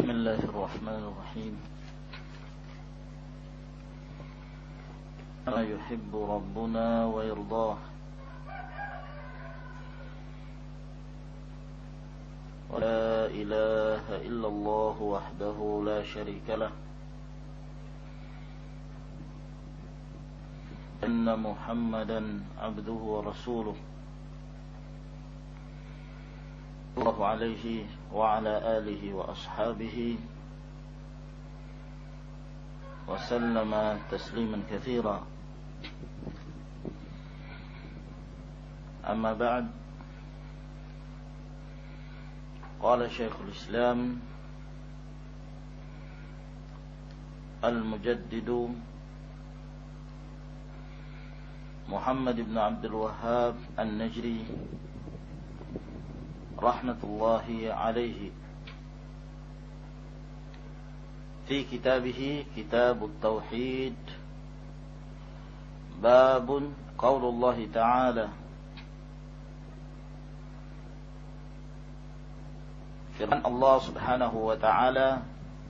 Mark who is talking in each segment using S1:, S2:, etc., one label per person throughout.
S1: بسم الله الرحمن الرحيم. ما يحب ربنا ويرضاه. ولا إله إلا الله وحده لا شريك له. أن محمدا عبده ورسوله. عليه وعلى آله وأصحابه وسلم تسليما كثيرا. أما بعد قال شيخ الإسلام المجدد محمد بن عبد الوهاب النجري رحمة الله عليه. في كتابه كتاب التوحيد. باب قول الله تعالى. فرمان الله سبحانه وتعالى.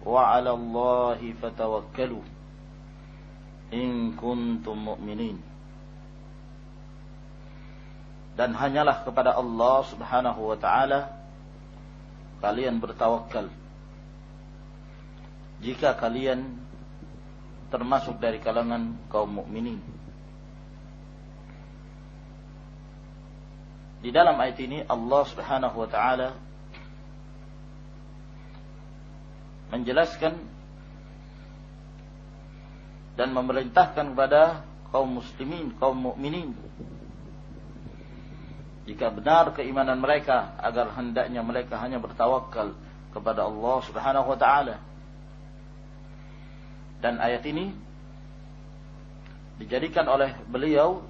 S1: وعلى الله فتوكلوا. إن كنتم مؤمنين. Dan hanyalah kepada Allah Subhanahu wa taala kalian bertawakal. Jika kalian termasuk dari kalangan kaum mukminin. Di dalam ayat ini Allah Subhanahu wa taala menjelaskan dan memerintahkan kepada kaum muslimin, kaum mukminin jika benar keimanan mereka agar hendaknya mereka hanya bertawakal kepada Allah Subhanahu wa taala. Dan ayat ini dijadikan oleh beliau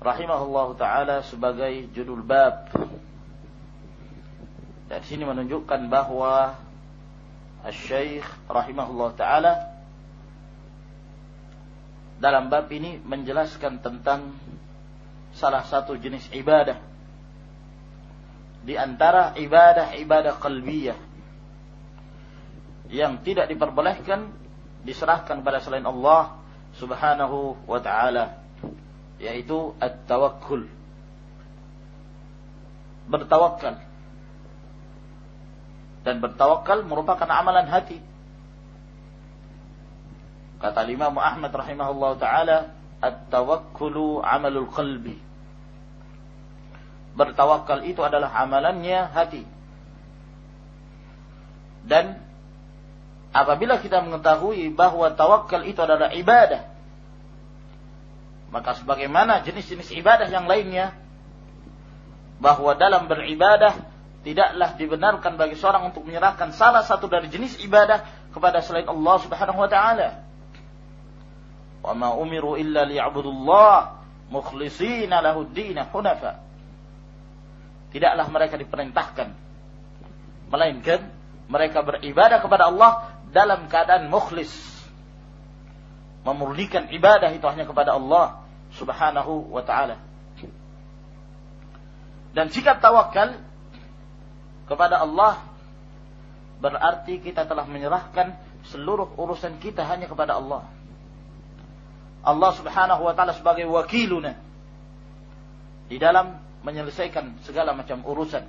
S1: rahimahullah taala sebagai judul bab. Dan sini menunjukkan bahwa Al-Syeikh rahimahullah taala dalam bab ini menjelaskan tentang salah satu jenis ibadah di antara ibadah-ibadah qalbiyah yang tidak diperbolehkan diserahkan pada selain Allah Subhanahu wa taala yaitu at-tawakkul bertawakal dan bertawakal merupakan amalan hati. Kata Imam Ahmad rahimahullah taala, at-tawakkulu amalul qalbi. Bertawakal itu adalah amalannya hati. Dan apabila kita mengetahui bahwa tawakal itu adalah ibadah, maka sebagaimana jenis-jenis ibadah yang lainnya, bahwa dalam beribadah tidaklah dibenarkan bagi seorang untuk menyerahkan salah satu dari jenis ibadah kepada selain Allah Subhanahu wa taala. Wa ma umiru illa liya'budullah mukhlishina ad hunafa. Tidaklah mereka diperintahkan melainkan mereka beribadah kepada Allah dalam keadaan mukhlis. Memurnikan ibadah itu hanya kepada Allah Subhanahu wa taala. Dan sikap tawakal kepada Allah berarti kita telah menyerahkan seluruh urusan kita hanya kepada Allah. Allah Subhanahu wa taala sebagai wakiluna di dalam menyelesaikan segala macam urusan.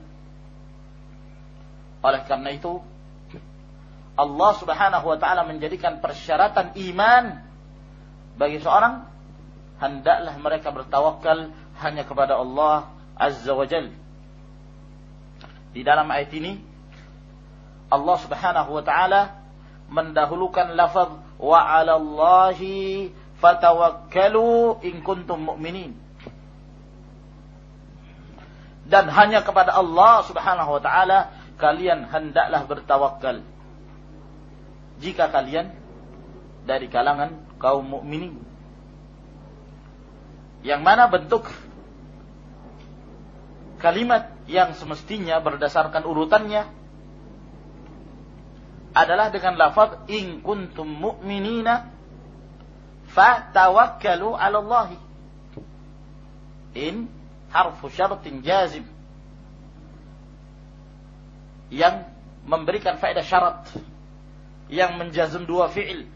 S1: Oleh karena itu Allah Subhanahu wa taala menjadikan persyaratan iman bagi seorang hendaklah mereka bertawakal hanya kepada Allah Azza wa Jalla di dalam ayat ini Allah Subhanahu wa taala mendahulukan lafaz wa 'ala Allahi fatawakkalu in kuntum mu'minin. Dan hanya kepada Allah Subhanahu wa taala kalian hendaklah bertawakal. Jika kalian dari kalangan kaum mukminin. Yang mana bentuk kalimat yang semestinya berdasarkan urutannya adalah dengan lafaz in kuntum mu'minina fatawakkalu 'ala Allah. In harfu syartin jazim yang memberikan faedah syarat yang menjazm dua fi'il.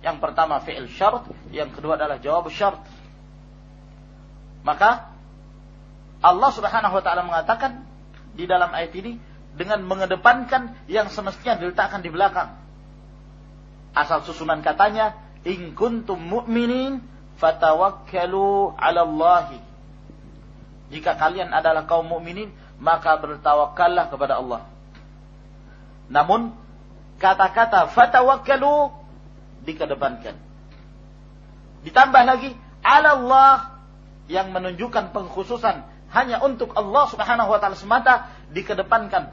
S1: Yang pertama fi'il syarat, yang kedua adalah jawab syarat. Maka Allah Subhanahu wa taala mengatakan di dalam ayat ini dengan mengedepankan yang semestinya diletakkan di belakang. Asal susunan katanya, "In kuntum mu'minin fatawakkalu 'ala Allahi." Jika kalian adalah kaum mukminin, maka bertawakallah kepada Allah. Namun kata-kata fatawakkalu dikedepankan. Ditambah lagi Allah yang menunjukkan pengkhususan hanya untuk Allah Subhanahu wa taala semata dikedepankan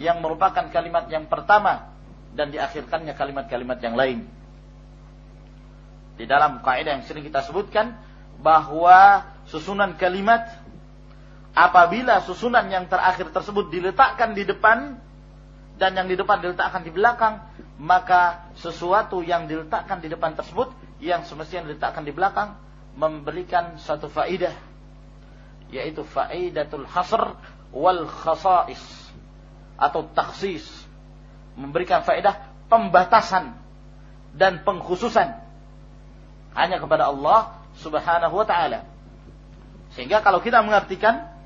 S1: yang merupakan kalimat yang pertama dan diakhirkannya kalimat-kalimat yang lain. Di dalam kaidah yang sering kita sebutkan bahwa susunan kalimat apabila susunan yang terakhir tersebut diletakkan di depan dan yang di depan diletakkan di belakang, maka sesuatu yang diletakkan di depan tersebut yang semestinya diletakkan di belakang memberikan satu faidah yaitu faidatul hasr wal khasais atau taksis memberikan faedah pembatasan dan pengkhususan hanya kepada Allah Subhanahu wa taala. Sehingga kalau kita mengartikan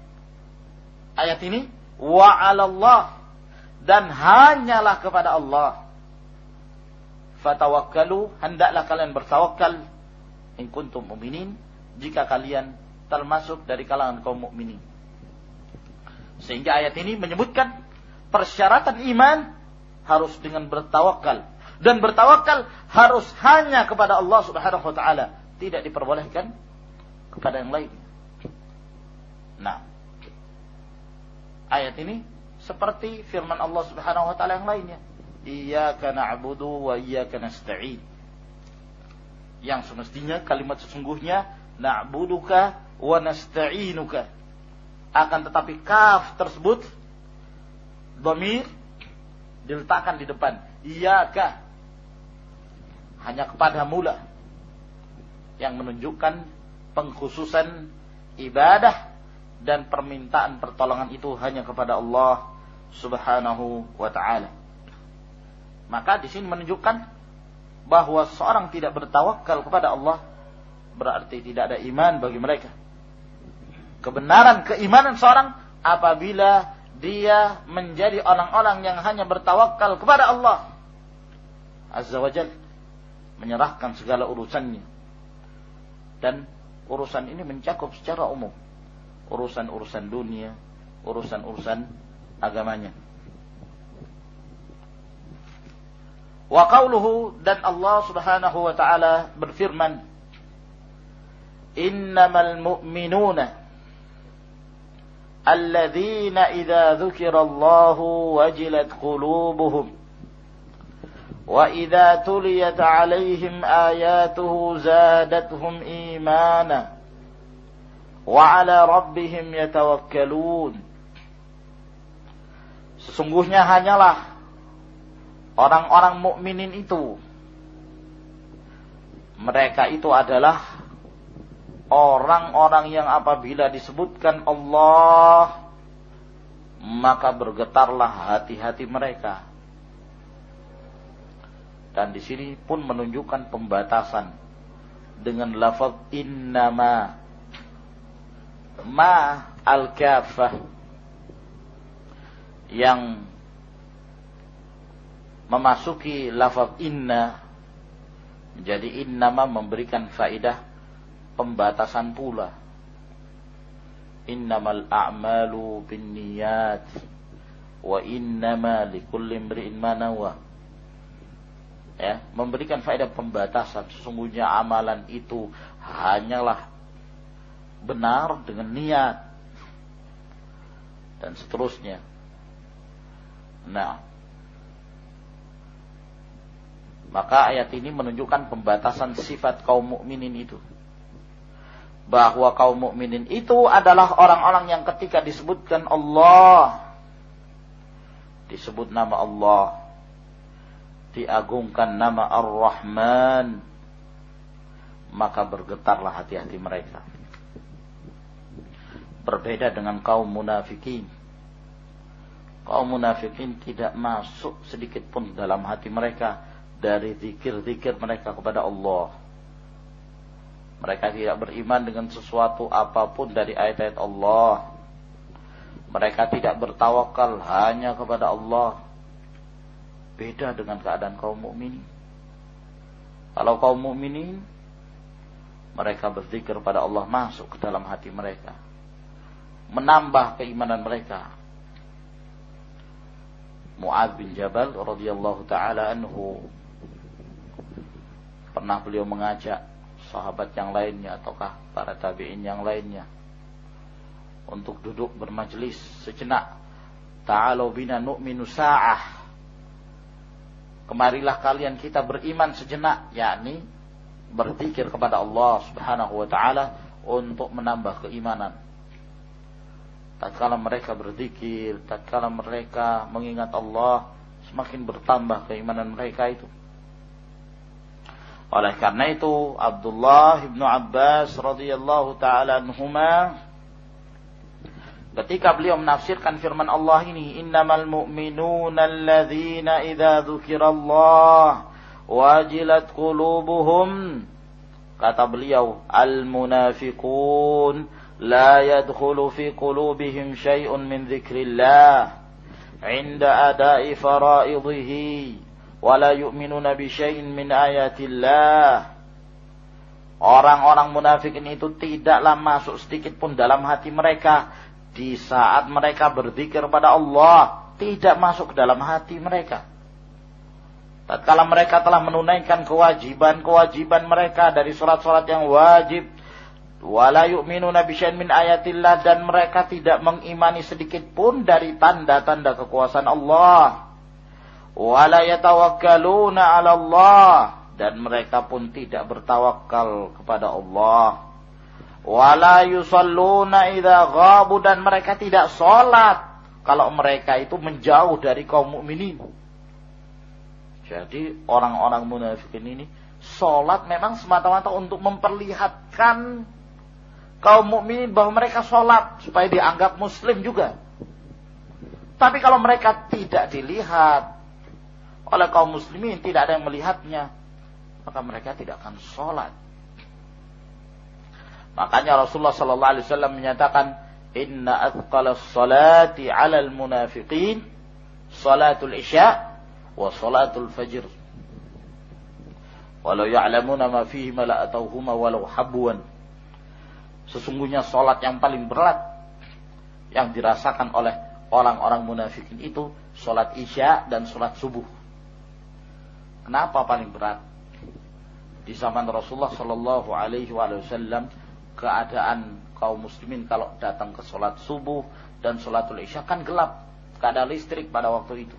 S1: ayat ini wa 'alallah dan hanyalah kepada Allah. Fatawakkalu, hendaklah kalian bertawakal in kuntum mu'minin jika kalian termasuk dari kalangan kaum mukminin. Sehingga ayat ini menyebutkan persyaratan iman harus dengan bertawakal dan bertawakal harus hanya kepada Allah Subhanahu wa taala, tidak diperbolehkan kepada yang lain. Nah, ayat ini seperti firman Allah Subhanahu wa taala yang lainnya. Iyyaka na'budu wa iyyaka nasta'in. Yang semestinya kalimat sesungguhnya na'buduka wa nasta'inuka. Akan tetapi kaf tersebut dhamir diletakkan di depan. Iyyaka hanya kepada mula yang menunjukkan pengkhususan ibadah dan permintaan pertolongan itu hanya kepada Allah Subhanahu wa taala. Maka di sini menunjukkan bahwa seorang tidak bertawakal kepada Allah berarti tidak ada iman bagi mereka. Kebenaran keimanan seorang apabila dia menjadi orang-orang yang hanya bertawakal kepada Allah Azza wa Jal menyerahkan segala urusannya dan urusan ini mencakup secara umum urusan-urusan dunia urusan-urusan agamanya. Wa qawluhu dan Allah Subhanahu wa taala berfirman Innamal mu'minuna alladzina idza dzukira Allah wajilat qulubuhum وإذا تليت عليهم آياته زادتهم إيمانا وعلى ربهم يتوكلون Sesungguhnya hanyalah orang-orang mukminin itu. Mereka itu adalah orang-orang yang apabila disebutkan Allah maka bergetarlah hati-hati mereka. Dan di sini pun menunjukkan pembatasan dengan lafaz innama ma al-kafah yang memasuki lafaz inna. Menjadi innama memberikan faidah pembatasan pula. Innamal a'malu binniyat. Wa innama likulli imri'in ma nawa. Ya memberikan faedah pembatasan. Sesungguhnya amalan itu hanyalah benar dengan niat dan seterusnya Nah, maka ayat ini menunjukkan pembatasan sifat kaum mukminin itu. Bahwa kaum mukminin itu adalah orang-orang yang ketika disebutkan Allah disebut nama Allah, diagungkan nama Ar-Rahman, maka bergetarlah hati-hati mereka. Berbeda dengan kaum munafikin kaum munafikin tidak masuk sedikit pun dalam hati mereka dari zikir-zikir mereka kepada Allah. Mereka tidak beriman dengan sesuatu apa pun dari ayat-ayat Allah. Mereka tidak bertawakal hanya kepada Allah. Beda dengan keadaan kaum mukminin. Kalau kaum mukminin mereka berzikir pada Allah masuk ke dalam hati mereka. Menambah keimanan mereka. Mu'ad bin Jabal radhiyallahu taala anhu. Pernah beliau mengajak sahabat yang lainnya ataukah para tabi'in yang lainnya untuk duduk bermajlis sejenak. Ta'alu bina nu'minu sa'ah. Kemarilah kalian kita beriman sejenak yakni berzikir kepada Allah Subhanahu wa taala untuk menambah keimanan tatkala mereka berzikir tatkala mereka mengingat Allah semakin bertambah keimanan mereka itu. Oleh karena itu Abdullah bin Abbas radhiyallahu taala anhuma ketika beliau menafsirkan firman Allah ini innamal mu'minuna alladzina idza dzukirallah wajilat qulubuhum kata beliau al munafiqun la yadkhulu fi qulubihim syai'un min dzikrillah 'inda ada'i fara'idhihi wala yu'minuna bi syai'in min ayatillah. Orang-orang munafikin itu tidaklah masuk sedikit pun dalam hati mereka di saat mereka berzikir pada Allah, tidak masuk ke dalam hati mereka. Tatkala mereka telah menunaikan kewajiban-kewajiban mereka dari surat-surat yang wajib, wala yu'minuna bi min ayatillah. Dan mereka tidak mengimani sedikit pun dari tanda-tanda kekuasaan Allah. Wala 'ala Allah dan mereka pun tidak bertawakal kepada Allah. Wala yusalluna idza dan mereka tidak salat kalau mereka itu menjauh dari kaum mukminin. Jadi orang-orang munafikin ini salat memang semata-mata untuk memperlihatkan kaum mukminin bahwa mereka salat supaya dianggap muslim juga. Tapi kalau mereka tidak dilihat, oleh kaum muslimin tidak ada yang melihatnya maka mereka tidak akan sholat. Makanya Rasulullah Sallallahu Alaihi Wasallam menyatakan inna athqala salati ala al munafiqin salatul isya wa salatul fajr. Walau ya'lamuna ma fihi ma la'atauhuma walau habwan sesungguhnya salat yang paling berat yang dirasakan oleh orang-orang munafikin itu salat isya dan salat subuh Kenapa paling berat? Di zaman Rasulullah Shallallahu Alaihi Wasallam keadaan kaum muslimin kalau datang ke sholat subuh dan sholatul isya kan gelap, gak ada listrik pada waktu itu.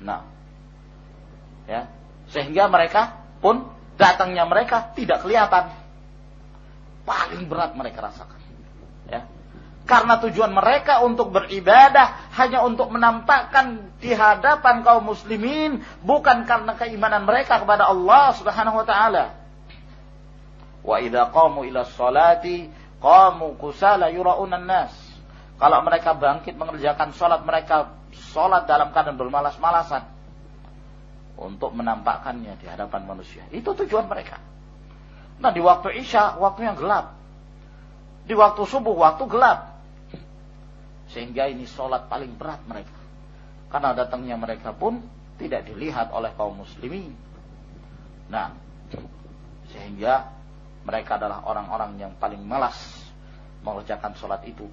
S1: Nah, ya sehingga mereka pun datangnya mereka tidak kelihatan. Paling berat mereka rasakan. Ya, karena tujuan mereka untuk beribadah hanya untuk menampakkan di hadapan kaum muslimin bukan karena keimanan mereka kepada Allah Subhanahu wa taala. Wa idza qamu ila sholati qamu kusala yuraunan nas. Kalau mereka bangkit mengerjakan salat mereka salat dalam keadaan bermalas-malasan untuk menampakkannya di hadapan manusia. Itu tujuan mereka. Nah, di waktu Isya waktunya gelap. Di waktu subuh waktu gelap. Sehingga ini sholat paling berat mereka. Karena datangnya mereka pun tidak dilihat oleh kaum muslimin. Nah, sehingga mereka adalah orang-orang yang paling malas mengerjakan sholat itu.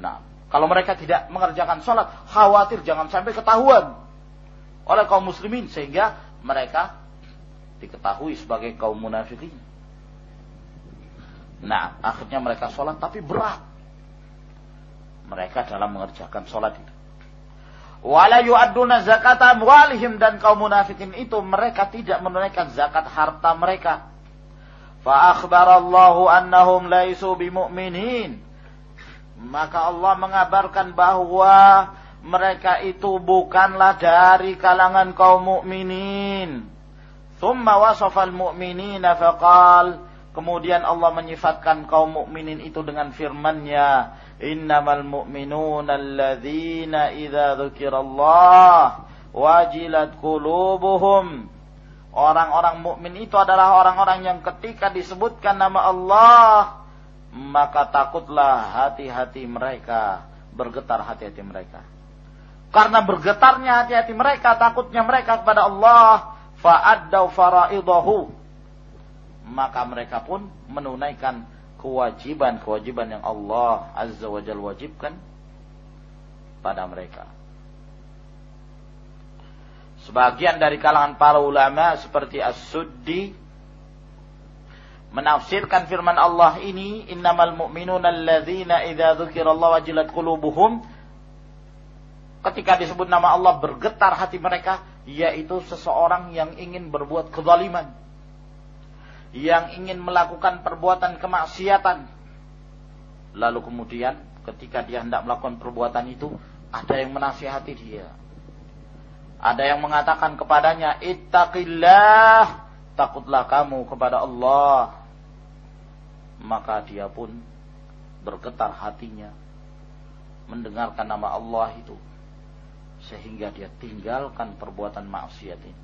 S1: Nah, kalau mereka tidak mengerjakan sholat, khawatir jangan sampai ketahuan oleh kaum muslimin. Sehingga mereka diketahui sebagai kaum munafikin. Nah, akhirnya mereka sholat tapi berat mereka dalam mengerjakan sholat itu. Wala yu'adduna zakata amwalihim dan kaum munafikin itu mereka tidak menunaikan zakat harta mereka. Fa akhbarallahu annahum laisu bimu'minin. Maka Allah mengabarkan bahwa mereka itu bukanlah dari kalangan kaum mukminin. Thumma wasafa al-mu'minina faqal Kemudian Allah menyifatkan kaum mukminin itu dengan firman-Nya, "Innamal mu'minuna alladzina idza dzukirallah wajilat qulubuhum." Orang-orang mukmin itu adalah orang-orang yang ketika disebutkan nama Allah, maka takutlah hati-hati mereka, bergetar hati-hati mereka. Karena bergetarnya hati-hati mereka, takutnya mereka kepada Allah, fa'addau fara'idahu maka mereka pun menunaikan kewajiban-kewajiban yang Allah Azza wa Jalla wajibkan pada mereka. Sebagian dari kalangan para ulama seperti As-Suddi menafsirkan firman Allah ini innamal mu'minuna alladzina idza dzukirallahu wajilat qulubuhum ketika disebut nama Allah bergetar hati mereka yaitu seseorang yang ingin berbuat kezaliman yang ingin melakukan perbuatan kemaksiatan. Lalu kemudian ketika dia hendak melakukan perbuatan itu, ada yang menasihati dia. Ada yang mengatakan kepadanya, Ittaqillah, takutlah kamu kepada Allah. Maka dia pun bergetar hatinya mendengarkan nama Allah itu sehingga dia tinggalkan perbuatan maksiat ini.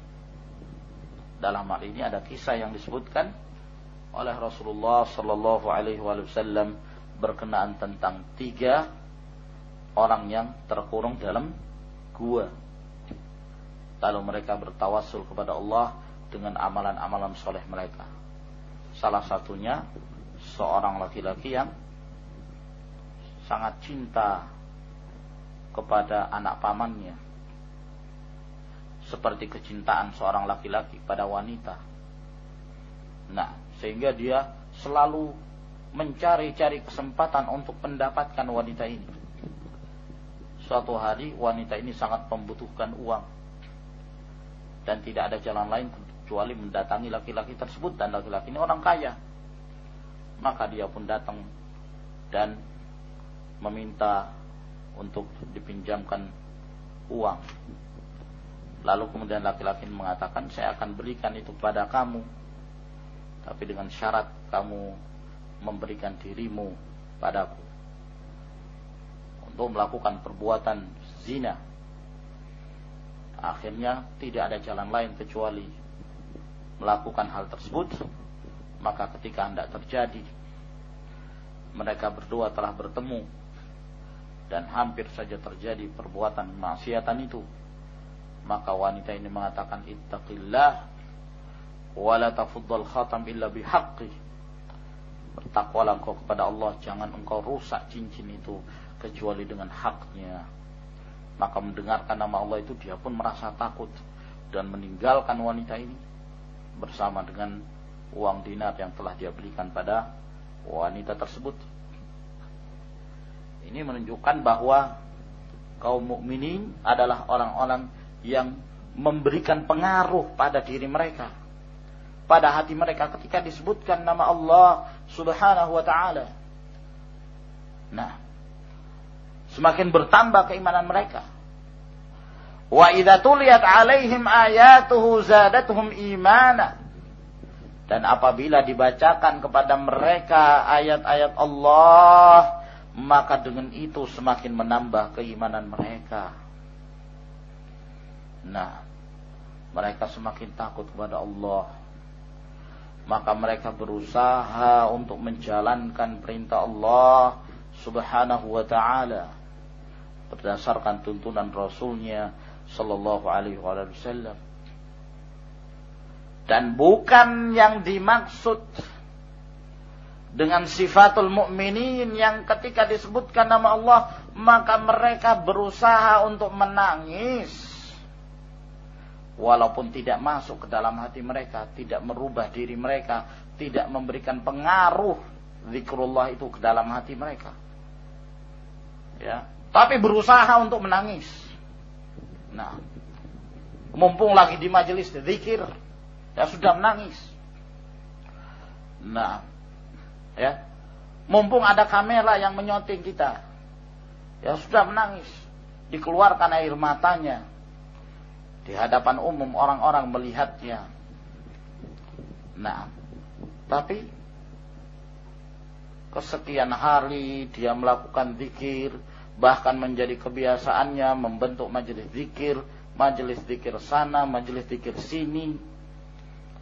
S1: Dalam hal ini ada kisah yang disebutkan oleh Rasulullah Sallallahu Alaihi Wasallam berkenaan tentang tiga orang yang terkurung dalam gua. Lalu mereka bertawasul kepada Allah dengan amalan-amalan soleh mereka. Salah satunya seorang laki-laki yang sangat cinta kepada anak pamannya seperti kecintaan seorang laki-laki pada wanita. Nah, sehingga dia selalu mencari-cari kesempatan untuk mendapatkan wanita ini. Suatu hari wanita ini sangat membutuhkan uang dan tidak ada jalan lain kecuali mendatangi laki-laki tersebut dan laki-laki ini orang kaya. Maka dia pun datang dan meminta untuk dipinjamkan uang Lalu kemudian laki-laki mengatakan, saya akan berikan itu kepada kamu. Tapi dengan syarat kamu memberikan dirimu padaku. Untuk melakukan perbuatan zina. Akhirnya tidak ada jalan lain kecuali melakukan hal tersebut. Maka ketika hendak terjadi, mereka berdua telah bertemu dan hampir saja terjadi perbuatan maksiatan itu maka wanita ini mengatakan ittaqillah wa la tafuddal khatam illa bihaqqi. Bertakwalah engkau kepada Allah, jangan engkau rusak cincin itu kecuali dengan haknya. Maka mendengarkan nama Allah itu dia pun merasa takut dan meninggalkan wanita ini bersama dengan uang dinar yang telah dia belikan pada wanita tersebut. Ini menunjukkan bahwa kaum mukminin adalah orang-orang yang memberikan pengaruh pada diri mereka pada hati mereka ketika disebutkan nama Allah Subhanahu wa taala. Nah, semakin bertambah keimanan mereka. Wa idza tuliyat alaihim ayatuhu zadatuhum imana. Dan apabila dibacakan kepada mereka ayat-ayat Allah, maka dengan itu semakin menambah keimanan mereka. Nah, mereka semakin takut kepada Allah. Maka mereka berusaha untuk menjalankan perintah Allah subhanahu wa ta'ala. Berdasarkan tuntunan Rasulnya sallallahu alaihi wasallam. Dan bukan yang dimaksud dengan sifatul mukminin yang ketika disebutkan nama Allah maka mereka berusaha untuk menangis walaupun tidak masuk ke dalam hati mereka, tidak merubah diri mereka, tidak memberikan pengaruh zikrullah itu ke dalam hati mereka. Ya, tapi berusaha untuk menangis. Nah, mumpung lagi di majelis zikir, ya sudah menangis. Nah, ya, mumpung ada kamera yang menyonting kita, ya sudah menangis, dikeluarkan air matanya, di hadapan umum orang-orang melihatnya. Nah, tapi kesekian hari dia melakukan zikir, bahkan menjadi kebiasaannya membentuk majelis zikir, majelis zikir sana, majelis zikir sini,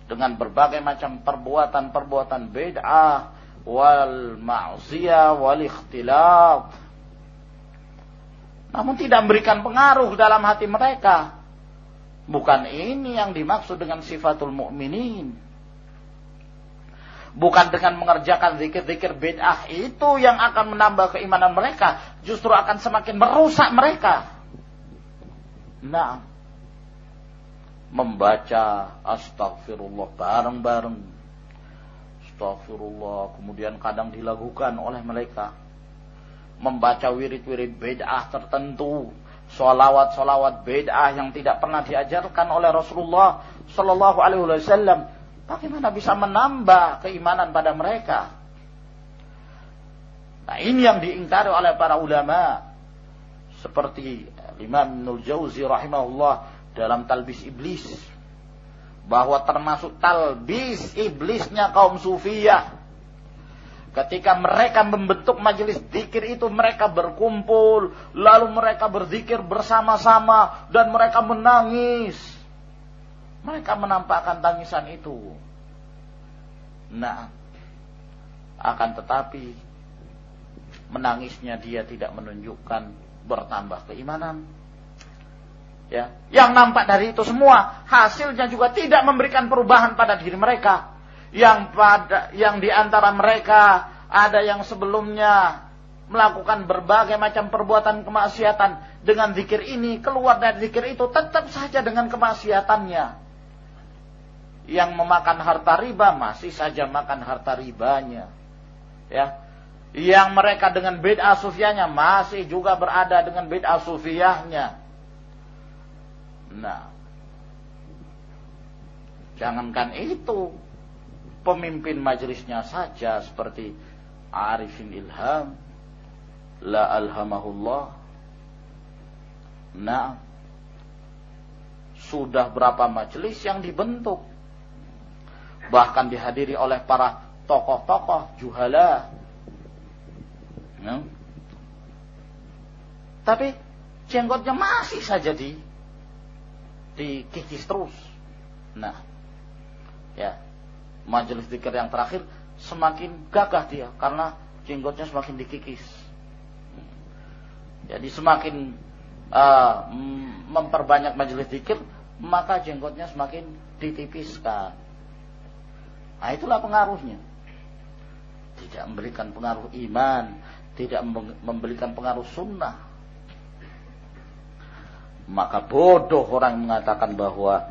S1: dengan berbagai macam perbuatan-perbuatan bid'ah wal ma'siyah wal ikhtilat. Namun tidak memberikan pengaruh dalam hati mereka. Bukan ini yang dimaksud dengan sifatul mukminin. Bukan dengan mengerjakan zikir-zikir bid'ah itu yang akan menambah keimanan mereka. Justru akan semakin merusak mereka. Nah, membaca astagfirullah bareng-bareng. Astagfirullah. Kemudian kadang dilakukan oleh mereka. Membaca wirid-wirid bid'ah tertentu. Solawat-solawat bid'ah yang tidak pernah diajarkan oleh Rasulullah Sallallahu Alaihi Wasallam Bagaimana bisa menambah keimanan pada mereka? Nah ini yang diingkari oleh para ulama. Seperti Imam Jauzi rahimahullah dalam talbis iblis. Bahwa termasuk talbis iblisnya kaum sufiyah. Ketika mereka membentuk majelis zikir itu mereka berkumpul. Lalu mereka berzikir bersama-sama. Dan mereka menangis mereka menampakkan tangisan itu. Nah, akan tetapi menangisnya dia tidak menunjukkan bertambah keimanan. Ya, yang nampak dari itu semua hasilnya juga tidak memberikan perubahan pada diri mereka. Yang pada yang di antara mereka ada yang sebelumnya melakukan berbagai macam perbuatan kemaksiatan dengan zikir ini keluar dari zikir itu tetap saja dengan kemaksiatannya yang memakan harta riba masih saja makan harta ribanya. Ya. Yang mereka dengan bid'ah sufiahnya masih juga berada dengan bid'ah sufiahnya. Nah, jangankan itu, pemimpin majelisnya saja seperti Arifin Ilham, La Alhamahullah. Nah, sudah berapa majelis yang dibentuk bahkan dihadiri oleh para tokoh-tokoh juhala. Ya. Tapi jenggotnya masih saja di dikikis terus. Nah, ya majelis zikir yang terakhir semakin gagah dia karena jenggotnya semakin dikikis. Jadi semakin uh, memperbanyak majelis zikir, maka jenggotnya semakin ditipiskan. Nah itulah pengaruhnya. Tidak memberikan pengaruh iman, tidak memberikan pengaruh sunnah. Maka bodoh orang mengatakan bahwa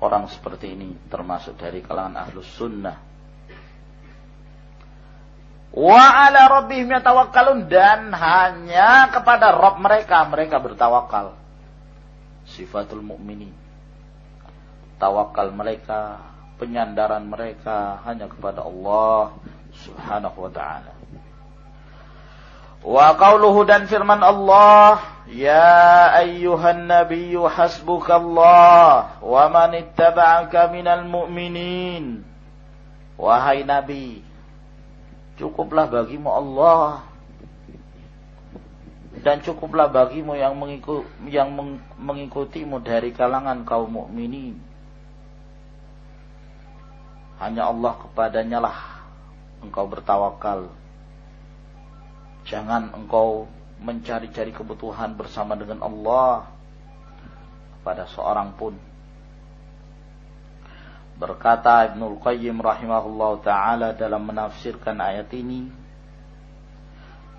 S1: orang seperti ini termasuk dari kalangan ahlus sunnah. Wa ala rabbihim yatawakkalun dan hanya kepada Rabb mereka mereka bertawakal. Sifatul mukminin. Tawakal mereka penyandaran mereka hanya kepada Allah Subhanahu wa taala. Wa qauluhu dan firman Allah, "Ya ayyuhan nabiyyu hasbukallah wa man ittaba'aka minal mu'minin." Wahai nabi, cukuplah bagimu Allah dan cukuplah bagimu yang mengikut yang mengikutimu dari kalangan kaum mukminin. Hanya Allah kepadanya lah engkau bertawakal. Jangan engkau mencari-cari kebutuhan bersama dengan Allah pada seorang pun. Berkata Ibnul Qayyim rahimahullah ta'ala dalam menafsirkan ayat ini.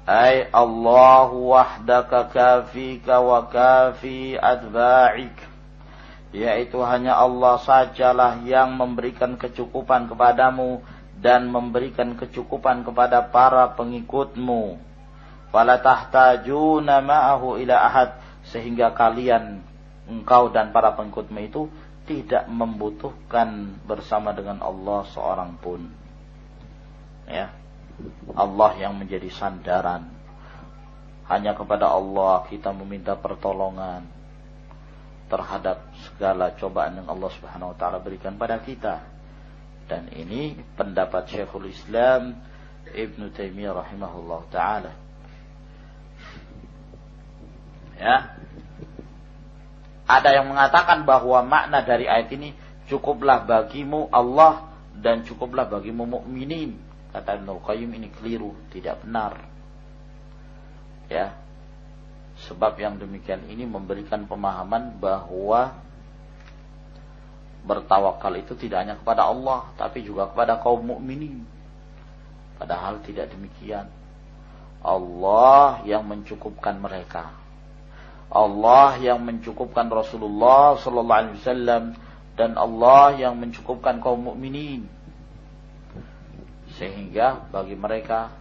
S1: Ay Allah wahdaka kafika wa kafi adba'ik yaitu hanya Allah sajalah yang memberikan kecukupan kepadamu dan memberikan kecukupan kepada para pengikutmu. Fala tahtajuna ma'ahu ila ahad sehingga kalian engkau dan para pengikutmu itu tidak membutuhkan bersama dengan Allah seorang pun. Ya. Allah yang menjadi sandaran. Hanya kepada Allah kita meminta pertolongan terhadap segala cobaan yang Allah Subhanahu wa taala berikan pada kita. Dan ini pendapat Syekhul Islam Ibnu Taimiyah rahimahullah taala. Ya. Ada yang mengatakan bahwa makna dari ayat ini cukuplah bagimu Allah dan cukuplah bagimu mukminin. Kata Ibnu Qayyim ini keliru, tidak benar. Ya. Sebab yang demikian ini memberikan pemahaman bahwa bertawakal itu tidak hanya kepada Allah, tapi juga kepada kaum mukminin. Padahal tidak demikian. Allah yang mencukupkan mereka. Allah yang mencukupkan Rasulullah sallallahu alaihi wasallam dan Allah yang mencukupkan kaum mukminin. Sehingga bagi mereka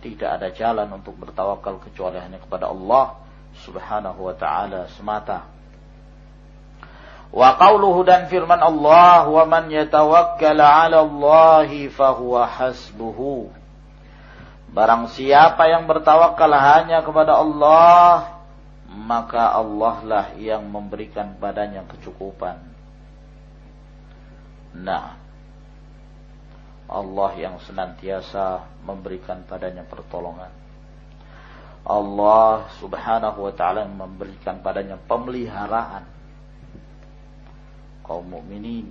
S1: tidak ada jalan untuk bertawakal kecuali hanya kepada Allah Subhanahu wa taala semata. Wa qawluhu dan firman Allah, "Wa man yatawakkal 'ala Allah fahuwa hasbuhu." Barang siapa yang bertawakal hanya kepada Allah, maka Allah lah yang memberikan padanya kecukupan. Nah, Allah yang senantiasa memberikan padanya pertolongan. Allah subhanahu wa ta'ala memberikan padanya pemeliharaan kaum mukminin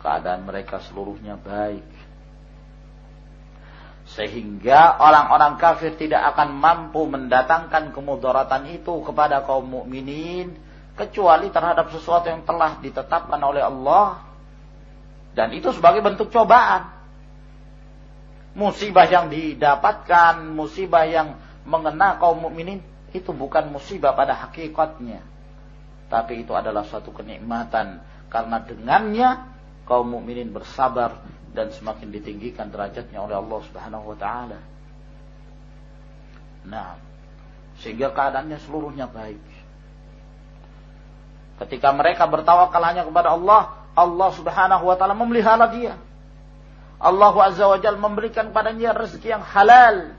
S1: keadaan mereka seluruhnya baik sehingga orang-orang kafir tidak akan mampu mendatangkan kemudaratan itu kepada kaum mukminin kecuali terhadap sesuatu yang telah ditetapkan oleh Allah. Dan itu sebagai bentuk cobaan. Musibah yang didapatkan musibah yang mengena kaum mukminin itu bukan musibah pada hakikatnya. Tapi itu adalah suatu kenikmatan. Karena dengannya kaum mukminin bersabar dan semakin ditinggikan derajatnya oleh Allah Subhanahu wa taala. Nah, sehingga keadaannya seluruhnya baik. Ketika mereka bertawakal hanya kepada Allah, Allah Subhanahu wa taala memelihara dia. Allah Azza wa Jalla memberikan padanya rezeki yang halal.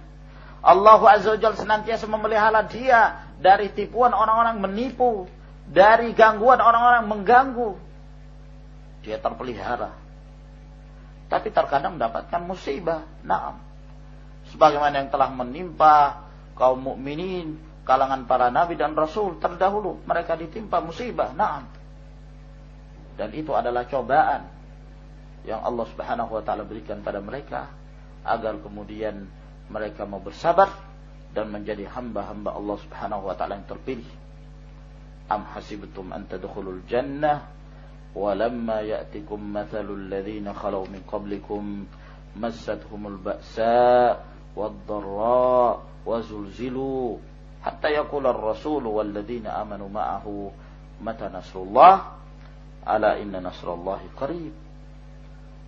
S1: Allah Azza wa Jalla senantiasa memelihara dia dari tipuan orang-orang menipu, dari gangguan orang-orang mengganggu. Dia terpelihara tapi terkadang mendapatkan musibah. Naam. Sebagaimana yang telah menimpa kaum mukminin, kalangan para nabi dan rasul terdahulu, mereka ditimpa musibah. Naam. Dan itu adalah cobaan yang Allah Subhanahu wa taala berikan pada mereka agar kemudian mereka mau bersabar dan menjadi hamba-hamba Allah Subhanahu wa taala yang terpilih. Am hasibtum an tadkhulul jannah ولما يأتكم مثل الذين خلوا من قبلكم مستهم البأساء والضراء وزلزلوا حتى يقول الرسول والذين آمنوا معه متى نصر الله ألا إن نصر الله قريب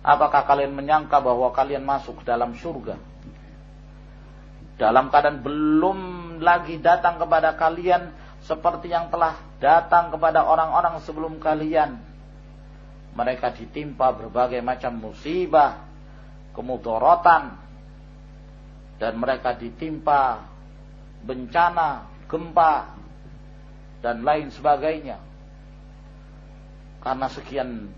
S1: Apakah kalian menyangka bahwa kalian masuk dalam surga? Dalam keadaan belum lagi datang kepada kalian seperti yang telah datang kepada orang-orang sebelum kalian. Mereka ditimpa berbagai macam musibah, kemudorotan, dan mereka ditimpa bencana, gempa, dan lain sebagainya. Karena sekian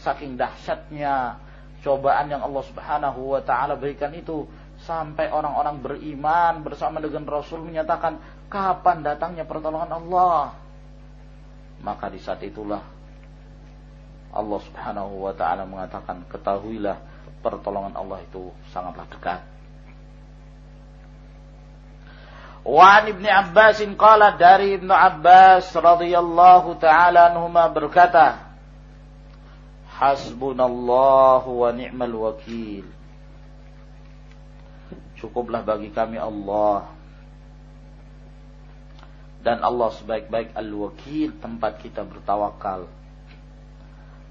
S1: saking dahsyatnya cobaan yang Allah Subhanahu wa taala berikan itu sampai orang-orang beriman bersama dengan Rasul menyatakan kapan datangnya pertolongan Allah maka di saat itulah Allah Subhanahu wa taala mengatakan ketahuilah pertolongan Allah itu sangatlah dekat. Wa Ibnu Abbas qala dari Ibnu Abbas radhiyallahu taala anhuma berkata Hasbunallahu wa ni'mal wakil. Cukuplah bagi kami Allah. Dan Allah sebaik-baik al-wakil tempat kita bertawakal.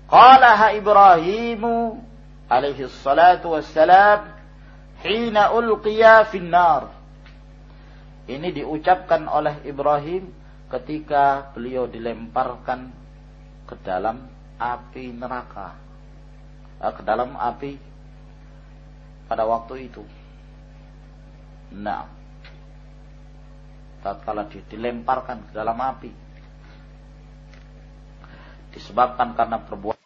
S1: Qalaha Ibrahim alaihi salatu wassalam hina ulqiya finnar. Ini diucapkan oleh Ibrahim ketika beliau dilemparkan ke dalam api neraka. Eh, ke dalam api pada waktu itu. Nah, tatkala dilemparkan ke dalam api disebabkan karena perbuatan